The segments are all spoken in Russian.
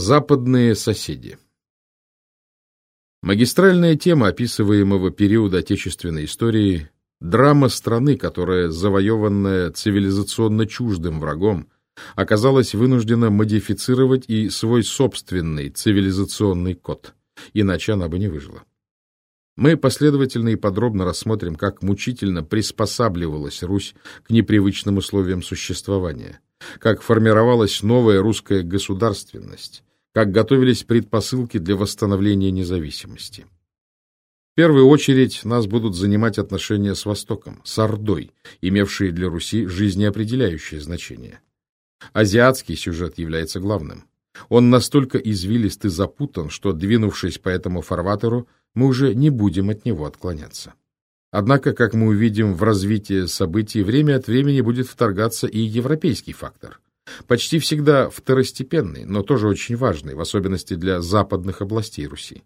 Западные соседи Магистральная тема описываемого периода отечественной истории – драма страны, которая, завоеванная цивилизационно чуждым врагом, оказалась вынуждена модифицировать и свой собственный цивилизационный код, иначе она бы не выжила. Мы последовательно и подробно рассмотрим, как мучительно приспосабливалась Русь к непривычным условиям существования, как формировалась новая русская государственность, как готовились предпосылки для восстановления независимости. В первую очередь нас будут занимать отношения с Востоком, с Ордой, имевшие для Руси жизнеопределяющее значение. Азиатский сюжет является главным. Он настолько извилист и запутан, что, двинувшись по этому фарватеру, мы уже не будем от него отклоняться. Однако, как мы увидим в развитии событий, время от времени будет вторгаться и европейский фактор. Почти всегда второстепенный, но тоже очень важный, в особенности для западных областей Руси.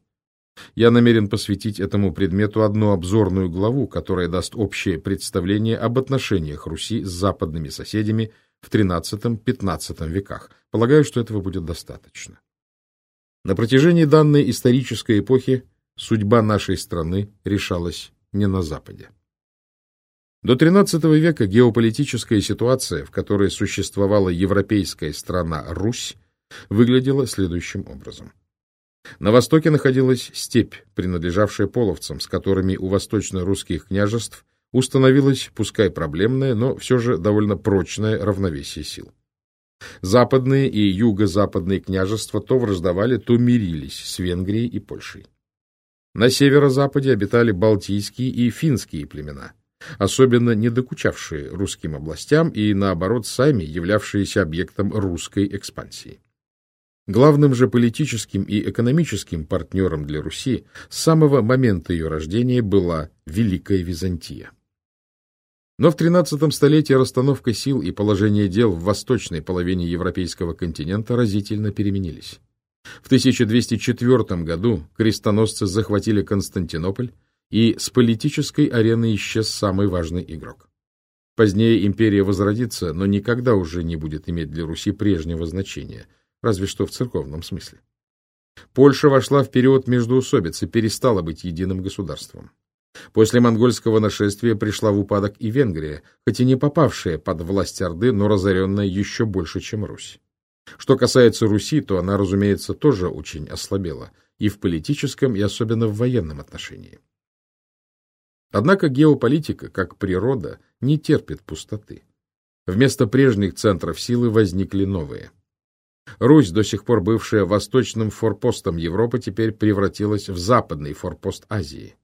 Я намерен посвятить этому предмету одну обзорную главу, которая даст общее представление об отношениях Руси с западными соседями в XIII-XV веках. Полагаю, что этого будет достаточно. На протяжении данной исторической эпохи судьба нашей страны решалась не на Западе. До XIII века геополитическая ситуация, в которой существовала европейская страна Русь, выглядела следующим образом. На востоке находилась степь, принадлежавшая половцам, с которыми у восточно-русских княжеств установилось, пускай проблемное, но все же довольно прочное равновесие сил. Западные и юго-западные княжества то враждовали, то мирились с Венгрией и Польшей. На северо-западе обитали балтийские и финские племена, особенно не докучавшие русским областям и, наоборот, сами являвшиеся объектом русской экспансии. Главным же политическим и экономическим партнером для Руси с самого момента ее рождения была Великая Византия. Но в XIII столетии расстановка сил и положение дел в восточной половине европейского континента разительно переменились. В 1204 году крестоносцы захватили Константинополь, и с политической арены исчез самый важный игрок. Позднее империя возродится, но никогда уже не будет иметь для Руси прежнего значения, разве что в церковном смысле. Польша вошла в период междоусобиц и перестала быть единым государством. После монгольского нашествия пришла в упадок и Венгрия, хоть и не попавшая под власть Орды, но разоренная еще больше, чем Русь. Что касается Руси, то она, разумеется, тоже очень ослабела и в политическом, и особенно в военном отношении. Однако геополитика, как природа, не терпит пустоты. Вместо прежних центров силы возникли новые. Русь, до сих пор бывшая восточным форпостом Европы, теперь превратилась в западный форпост Азии.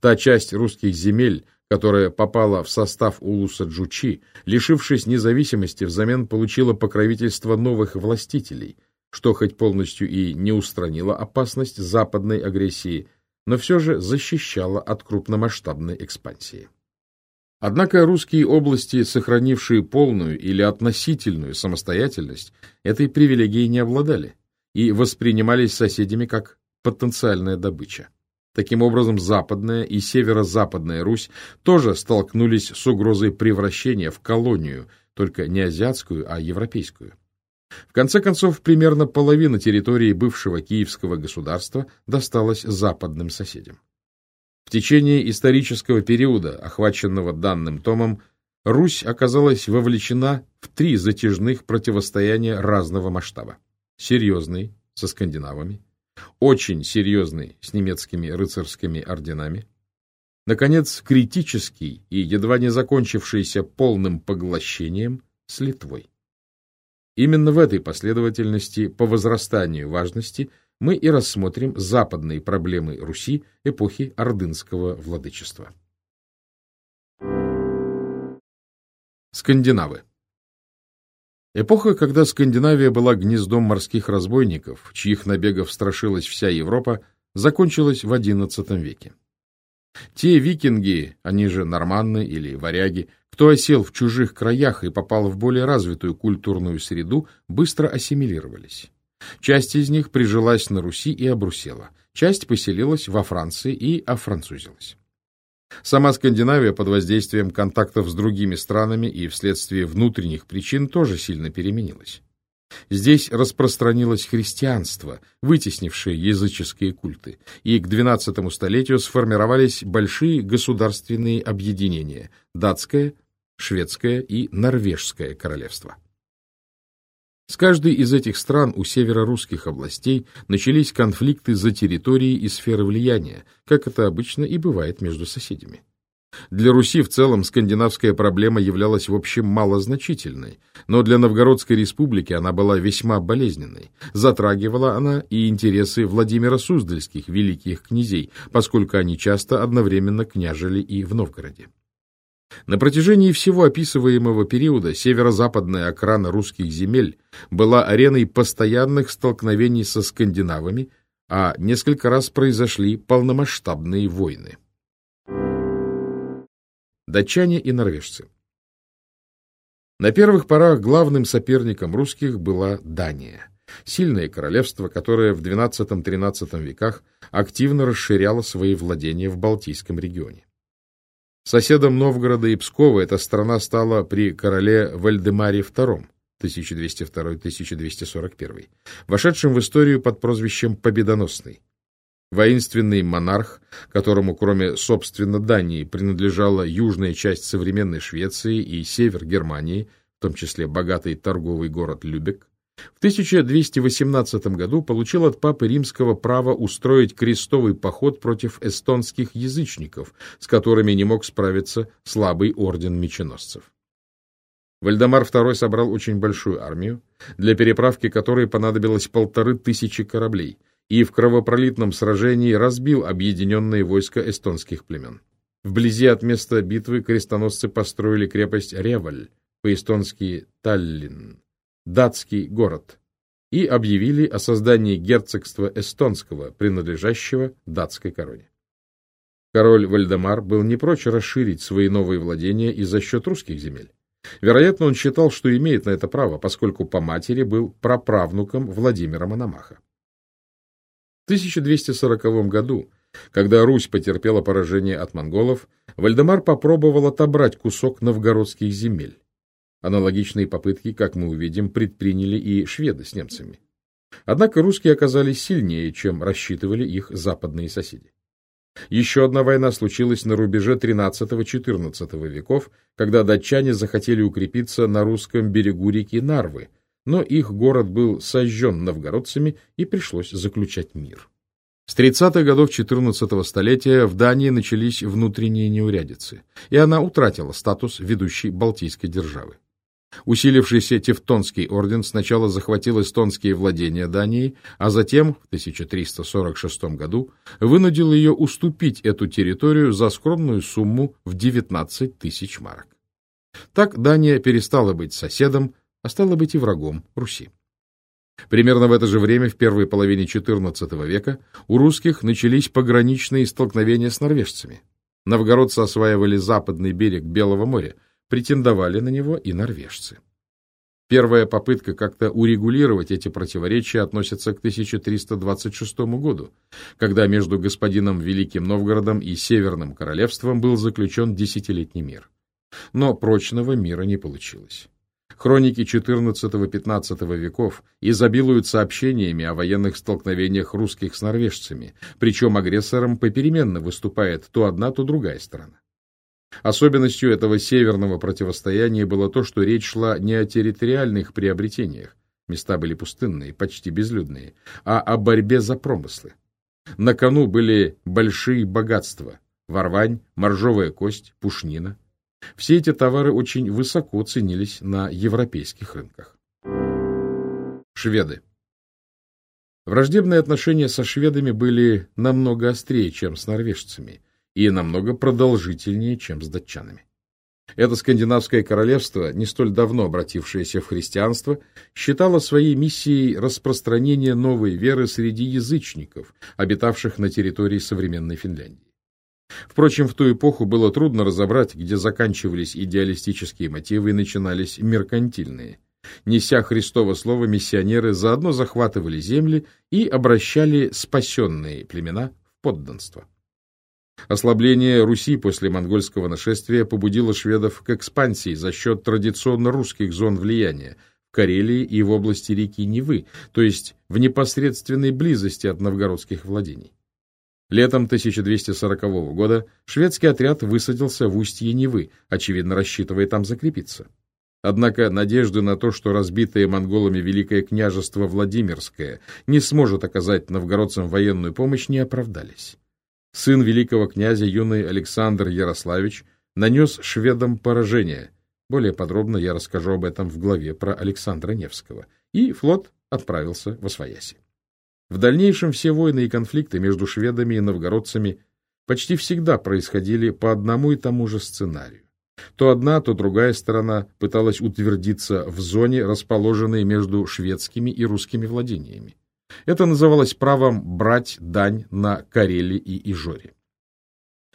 Та часть русских земель, которая попала в состав улуса Джучи, лишившись независимости, взамен получила покровительство новых властителей, что хоть полностью и не устранило опасность западной агрессии, но все же защищало от крупномасштабной экспансии. Однако русские области, сохранившие полную или относительную самостоятельность, этой привилегией не обладали и воспринимались соседями как потенциальная добыча. Таким образом, Западная и Северо-Западная Русь тоже столкнулись с угрозой превращения в колонию, только не азиатскую, а европейскую. В конце концов, примерно половина территории бывшего Киевского государства досталась западным соседям. В течение исторического периода, охваченного данным томом, Русь оказалась вовлечена в три затяжных противостояния разного масштаба. Серьезный, со скандинавами, очень серьезный с немецкими рыцарскими орденами, наконец, критический и едва не закончившийся полным поглощением с Литвой. Именно в этой последовательности по возрастанию важности мы и рассмотрим западные проблемы Руси эпохи ордынского владычества. Скандинавы Эпоха, когда Скандинавия была гнездом морских разбойников, чьих набегов страшилась вся Европа, закончилась в XI веке. Те викинги, они же норманны или варяги, кто осел в чужих краях и попал в более развитую культурную среду, быстро ассимилировались. Часть из них прижилась на Руси и обрусела, часть поселилась во Франции и офранцузилась. Сама Скандинавия под воздействием контактов с другими странами и вследствие внутренних причин тоже сильно переменилась. Здесь распространилось христианство, вытеснившее языческие культы, и к XII столетию сформировались большие государственные объединения – датское, шведское и норвежское королевства. С каждой из этих стран у северо-русских областей начались конфликты за территории и сферы влияния, как это обычно и бывает между соседями. Для Руси в целом скандинавская проблема являлась в общем малозначительной, но для Новгородской республики она была весьма болезненной. Затрагивала она и интересы Владимира Суздальских, великих князей, поскольку они часто одновременно княжили и в Новгороде. На протяжении всего описываемого периода северо-западная окрана русских земель была ареной постоянных столкновений со скандинавами, а несколько раз произошли полномасштабные войны. Датчане и норвежцы На первых порах главным соперником русских была Дания, сильное королевство, которое в XII-XIII веках активно расширяло свои владения в Балтийском регионе. Соседом Новгорода и Пскова эта страна стала при короле Вальдемаре II 1202-1241, вошедшем в историю под прозвищем Победоносный. Воинственный монарх, которому кроме, собственно, Дании принадлежала южная часть современной Швеции и север Германии, в том числе богатый торговый город Любек, в 1218 году получил от Папы Римского право устроить крестовый поход против эстонских язычников, с которыми не мог справиться слабый орден меченосцев. Вальдемар II собрал очень большую армию, для переправки которой понадобилось полторы тысячи кораблей, и в кровопролитном сражении разбил объединенные войска эстонских племен. Вблизи от места битвы крестоносцы построили крепость Реваль, по-эстонски Таллин, датский город, и объявили о создании герцогства эстонского, принадлежащего датской короне. Король Вальдемар был не прочь расширить свои новые владения и за счет русских земель. Вероятно, он считал, что имеет на это право, поскольку по матери был праправнуком Владимира Мономаха. В 1240 году, когда Русь потерпела поражение от монголов, Вальдемар попробовал отобрать кусок новгородских земель. Аналогичные попытки, как мы увидим, предприняли и шведы с немцами. Однако русские оказались сильнее, чем рассчитывали их западные соседи. Еще одна война случилась на рубеже XIII-XIV веков, когда датчане захотели укрепиться на русском берегу реки Нарвы, но их город был сожжен новгородцами и пришлось заключать мир. С 30-х годов XIV столетия в Дании начались внутренние неурядицы, и она утратила статус ведущей Балтийской державы. Усилившийся Тевтонский орден сначала захватил эстонские владения Дании, а затем, в 1346 году, вынудил ее уступить эту территорию за скромную сумму в 19 тысяч марок. Так Дания перестала быть соседом, а стала быть и врагом Руси. Примерно в это же время, в первой половине XIV века, у русских начались пограничные столкновения с норвежцами. Новгородцы осваивали западный берег Белого моря, претендовали на него и норвежцы. Первая попытка как-то урегулировать эти противоречия относится к 1326 году, когда между господином Великим Новгородом и Северным Королевством был заключен десятилетний мир. Но прочного мира не получилось. Хроники XIV-XV веков изобилуют сообщениями о военных столкновениях русских с норвежцами, причем агрессором попеременно выступает то одна, то другая сторона. Особенностью этого северного противостояния было то, что речь шла не о территориальных приобретениях, места были пустынные, почти безлюдные, а о борьбе за промыслы. На кону были большие богатства – ворвань, моржовая кость, пушнина. Все эти товары очень высоко ценились на европейских рынках. Шведы Враждебные отношения со шведами были намного острее, чем с норвежцами – и намного продолжительнее, чем с датчанами. Это скандинавское королевство, не столь давно обратившееся в христианство, считало своей миссией распространение новой веры среди язычников, обитавших на территории современной Финляндии. Впрочем, в ту эпоху было трудно разобрать, где заканчивались идеалистические мотивы и начинались меркантильные. Неся Христово слово, миссионеры заодно захватывали земли и обращали спасенные племена в подданство. Ослабление Руси после монгольского нашествия побудило шведов к экспансии за счет традиционно русских зон влияния, в Карелии и в области реки Невы, то есть в непосредственной близости от новгородских владений. Летом 1240 года шведский отряд высадился в устье Невы, очевидно рассчитывая там закрепиться. Однако надежды на то, что разбитое монголами Великое княжество Владимирское не сможет оказать новгородцам военную помощь, не оправдались. Сын великого князя, юный Александр Ярославич, нанес шведам поражение. Более подробно я расскажу об этом в главе про Александра Невского. И флот отправился в Освояси. В дальнейшем все войны и конфликты между шведами и новгородцами почти всегда происходили по одному и тому же сценарию. То одна, то другая сторона пыталась утвердиться в зоне, расположенной между шведскими и русскими владениями. Это называлось правом брать дань на Карели и Ижоре.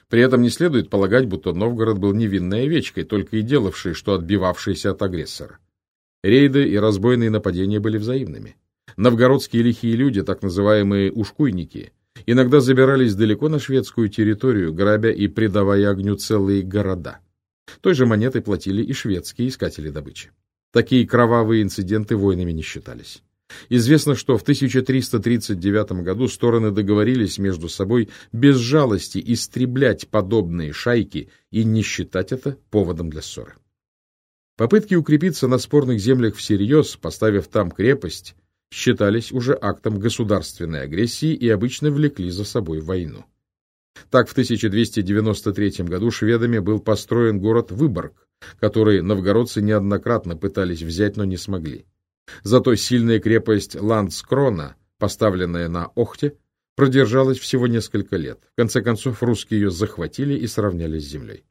При этом не следует полагать, будто Новгород был невинной овечкой, только и делавшей, что отбивавшейся от агрессора. Рейды и разбойные нападения были взаимными. Новгородские лихие люди, так называемые ушкуйники, иногда забирались далеко на шведскую территорию, грабя и предавая огню целые города. Той же монетой платили и шведские искатели добычи. Такие кровавые инциденты войнами не считались. Известно, что в 1339 году стороны договорились между собой без жалости истреблять подобные шайки и не считать это поводом для ссоры. Попытки укрепиться на спорных землях всерьез, поставив там крепость, считались уже актом государственной агрессии и обычно влекли за собой войну. Так в 1293 году шведами был построен город Выборг, который новгородцы неоднократно пытались взять, но не смогли. Зато сильная крепость Ландскрона, поставленная на Охте, продержалась всего несколько лет. В конце концов, русские ее захватили и сравняли с землей.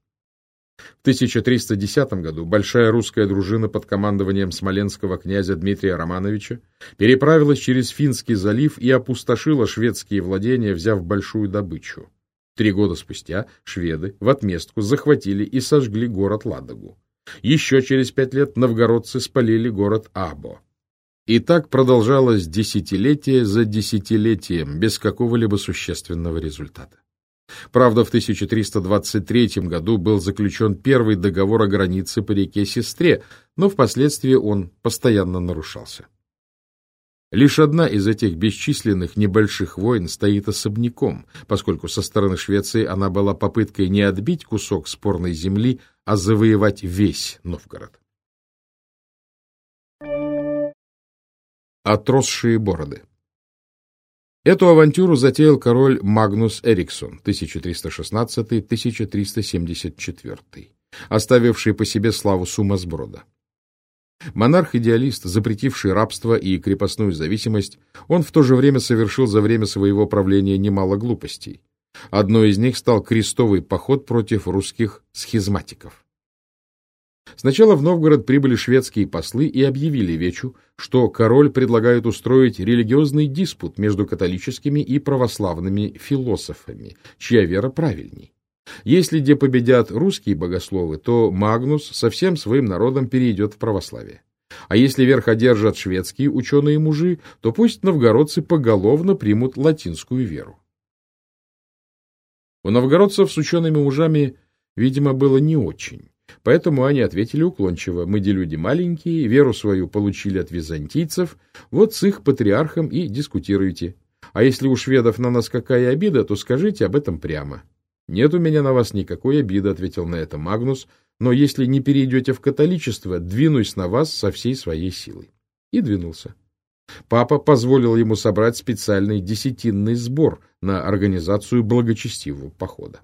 В 1310 году большая русская дружина под командованием смоленского князя Дмитрия Романовича переправилась через Финский залив и опустошила шведские владения, взяв большую добычу. Три года спустя шведы в отместку захватили и сожгли город Ладогу. Еще через пять лет новгородцы спалили город Або. И так продолжалось десятилетие за десятилетием, без какого-либо существенного результата. Правда, в 1323 году был заключен первый договор о границе по реке Сестре, но впоследствии он постоянно нарушался. Лишь одна из этих бесчисленных небольших войн стоит особняком, поскольку со стороны Швеции она была попыткой не отбить кусок спорной земли, а завоевать весь Новгород. Отросшие бороды Эту авантюру затеял король Магнус Эриксон 1316-1374, оставивший по себе славу сумасброда. Монарх-идеалист, запретивший рабство и крепостную зависимость, он в то же время совершил за время своего правления немало глупостей. Одной из них стал крестовый поход против русских схизматиков. Сначала в Новгород прибыли шведские послы и объявили Вечу, что король предлагает устроить религиозный диспут между католическими и православными философами, чья вера правильней. Если где победят русские богословы, то Магнус со всем своим народом перейдет в православие. А если верх одержат шведские ученые-мужи, то пусть новгородцы поголовно примут латинскую веру. У новгородцев с учеными-мужами, видимо, было не очень. Поэтому они ответили уклончиво. Мы, де люди маленькие, веру свою получили от византийцев, вот с их патриархом и дискутируйте. А если у шведов на нас какая обида, то скажите об этом прямо. — Нет у меня на вас никакой обиды, — ответил на это Магнус, — но если не перейдете в католичество, двинусь на вас со всей своей силой. И двинулся. Папа позволил ему собрать специальный десятинный сбор на организацию благочестивого похода.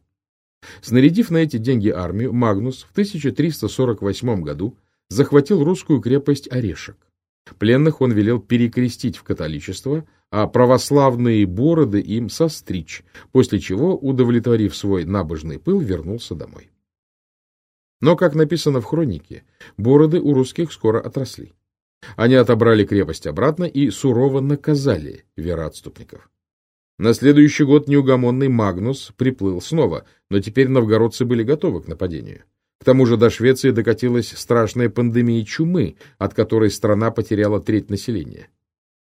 Снарядив на эти деньги армию, Магнус в 1348 году захватил русскую крепость Орешек. Пленных он велел перекрестить в католичество, а православные бороды им состричь, после чего, удовлетворив свой набожный пыл, вернулся домой. Но, как написано в хронике, бороды у русских скоро отросли. Они отобрали крепость обратно и сурово наказали вероотступников. На следующий год неугомонный Магнус приплыл снова, но теперь новгородцы были готовы к нападению. К тому же до Швеции докатилась страшная пандемия чумы, от которой страна потеряла треть населения.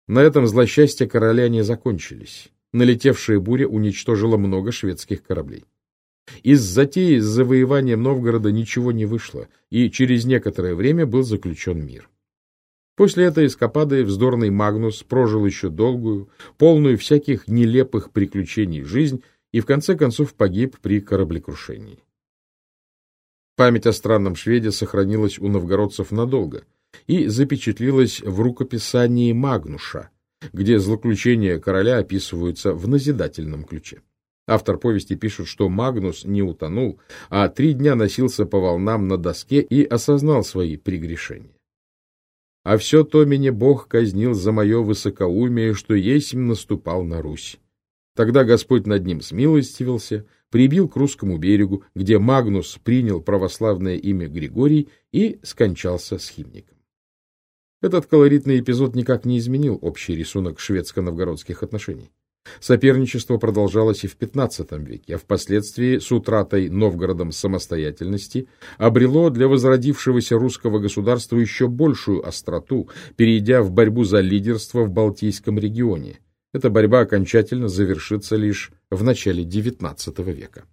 На этом злосчастья короля не закончились. Налетевшая буря уничтожила много шведских кораблей. Из затеи с завоеванием Новгорода ничего не вышло, и через некоторое время был заключен мир. После этой эскапады вздорный Магнус прожил еще долгую, полную всяких нелепых приключений жизнь и в конце концов погиб при кораблекрушении. Память о странном шведе сохранилась у новгородцев надолго и запечатлилась в рукописании Магнуша, где злоключения короля описываются в назидательном ключе. Автор повести пишет, что Магнус не утонул, а три дня носился по волнам на доске и осознал свои прегрешения. А все то меня Бог казнил за мое высокоумие, что есмь наступал на Русь. Тогда Господь над ним смилостивился, прибил к русскому берегу, где Магнус принял православное имя Григорий и скончался схимником. Этот колоритный эпизод никак не изменил общий рисунок шведско-новгородских отношений. Соперничество продолжалось и в XV веке, а впоследствии с утратой Новгородом самостоятельности обрело для возродившегося русского государства еще большую остроту, перейдя в борьбу за лидерство в Балтийском регионе. Эта борьба окончательно завершится лишь в начале XIX века.